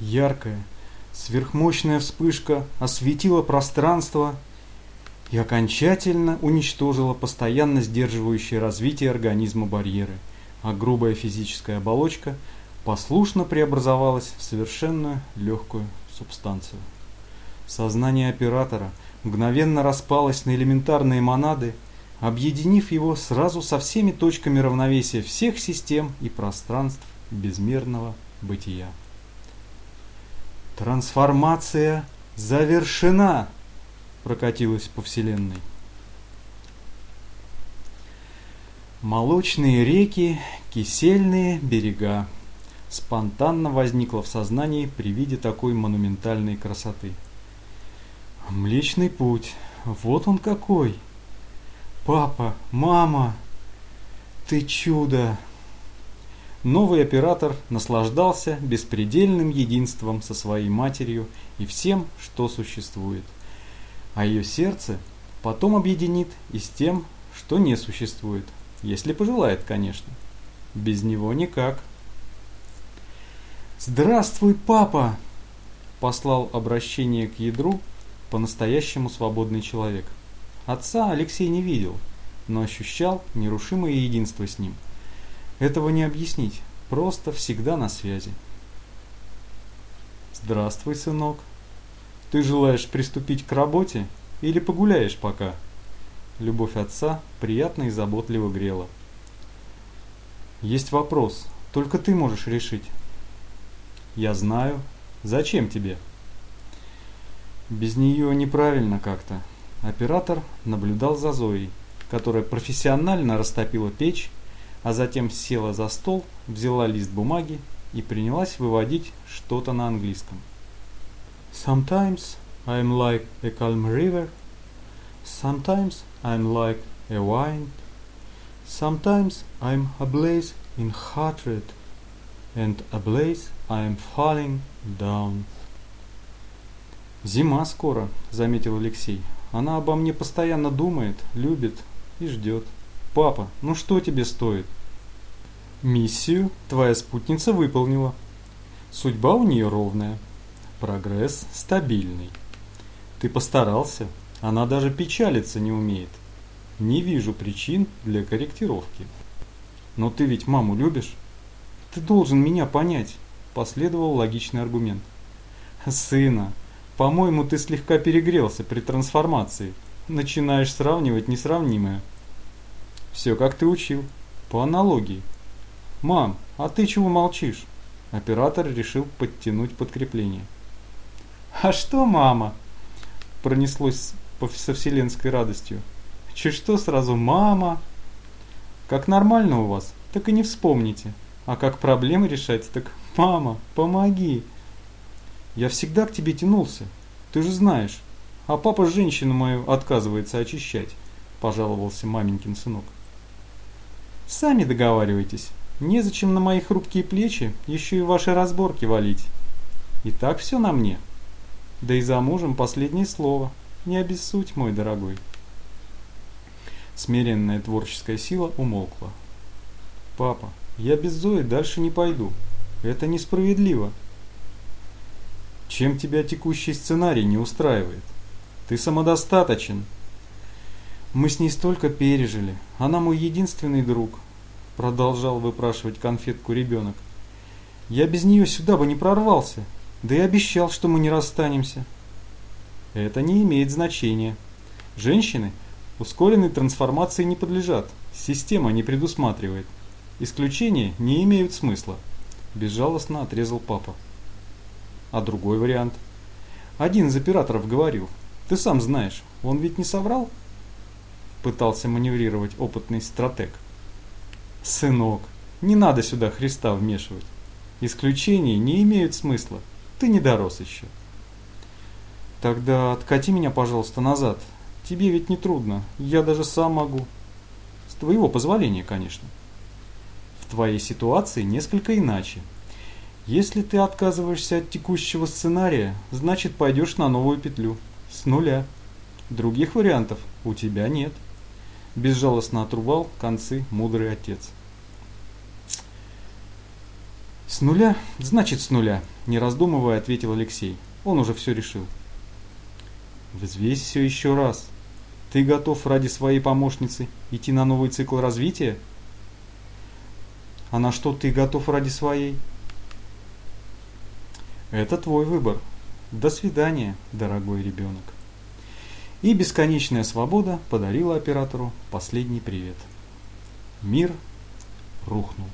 Яркая, сверхмощная вспышка осветила пространство и окончательно уничтожила постоянно сдерживающие развитие организма барьеры, а грубая физическая оболочка послушно преобразовалась в совершенно легкую субстанцию. Сознание оператора мгновенно распалось на элементарные монады, объединив его сразу со всеми точками равновесия всех систем и пространств безмерного бытия. Трансформация завершена, прокатилась по вселенной. Молочные реки, кисельные берега. Спонтанно возникло в сознании при виде такой монументальной красоты. Млечный путь, вот он какой! Папа, мама, ты чудо! Новый оператор наслаждался беспредельным единством со своей матерью и всем, что существует. А ее сердце потом объединит и с тем, что не существует, если пожелает, конечно. Без него никак. «Здравствуй, папа!» послал обращение к ядру по-настоящему свободный человек. Отца Алексей не видел, но ощущал нерушимое единство с ним – этого не объяснить, просто всегда на связи. Здравствуй, сынок. Ты желаешь приступить к работе или погуляешь пока? Любовь отца приятно и заботливо грела. Есть вопрос, только ты можешь решить. Я знаю. Зачем тебе? Без нее неправильно как-то. Оператор наблюдал за Зоей, которая профессионально растопила печь а затем села за стол, взяла лист бумаги и принялась выводить что-то на английском. Sometimes I'm like a calm river, sometimes I'm like a wind, sometimes I'm ablaze in hatred, and ablaze I'm falling down. Зима скоро, заметил Алексей. Она обо мне постоянно думает, любит и ждет. Папа, ну что тебе стоит? Миссию твоя спутница выполнила. Судьба у нее ровная. Прогресс стабильный. Ты постарался, она даже печалиться не умеет. Не вижу причин для корректировки. Но ты ведь маму любишь? Ты должен меня понять, последовал логичный аргумент. Сына, по-моему, ты слегка перегрелся при трансформации. Начинаешь сравнивать несравнимое. Все как ты учил. По аналогии. Мам, а ты чего молчишь? Оператор решил подтянуть подкрепление. А что, мама? Пронеслось со вселенской радостью. Чуть что сразу мама? Как нормально у вас, так и не вспомните. А как проблемы решать, так мама, помоги. Я всегда к тебе тянулся, ты же знаешь. А папа женщину мою отказывается очищать, пожаловался маменькин сынок. Сами договаривайтесь. Незачем на мои хрупкие плечи еще и ваши разборки валить. И так все на мне. Да и за мужем последнее слово. Не обессудь, мой дорогой. Смиренная творческая сила умолкла. Папа, я без Зои дальше не пойду. Это несправедливо. Чем тебя текущий сценарий не устраивает? Ты самодостаточен, мы с ней столько пережили. Она мой единственный друг. Продолжал выпрашивать конфетку ребенок. Я без нее сюда бы не прорвался. Да и обещал, что мы не расстанемся. Это не имеет значения. Женщины ускоренной трансформации не подлежат. Система не предусматривает. Исключения не имеют смысла. Безжалостно отрезал папа. А другой вариант? Один из операторов говорил. Ты сам знаешь, он ведь не соврал? Пытался маневрировать опытный стратег. Сынок, не надо сюда Христа вмешивать. Исключения не имеют смысла. Ты не дорос еще. Тогда откати меня, пожалуйста, назад. Тебе ведь не трудно. Я даже сам могу. С твоего позволения, конечно. В твоей ситуации несколько иначе. Если ты отказываешься от текущего сценария, значит пойдешь на новую петлю. С нуля. Других вариантов у тебя нет безжалостно отрубал концы мудрый отец. С нуля? Значит, с нуля, не раздумывая, ответил Алексей. Он уже все решил. Взвесь все еще раз. Ты готов ради своей помощницы идти на новый цикл развития? А на что ты готов ради своей? Это твой выбор. До свидания, дорогой ребенок. И бесконечная свобода подарила оператору последний привет. Мир рухнул.